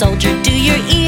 soldier. Do your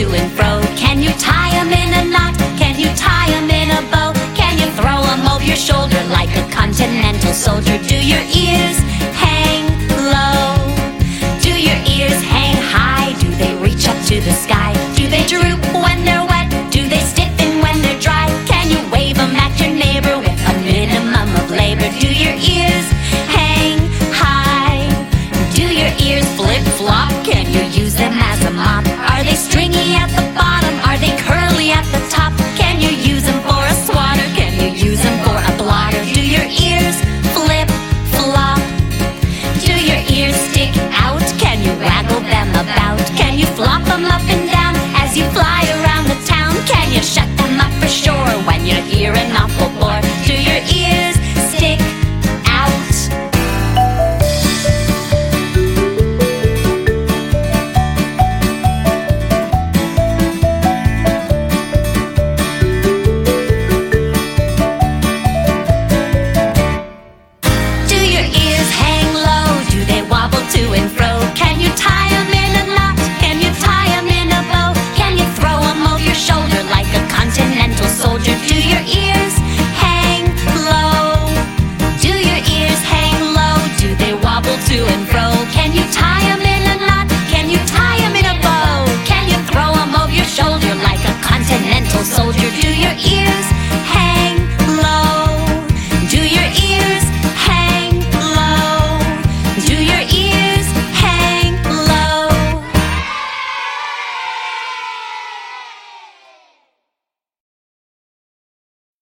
to and fro. Can you tie them in a knot? Can you tie them in a bow? Can you throw them over your shoulder like a continental soldier? Do your